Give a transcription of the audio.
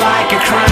like a crime.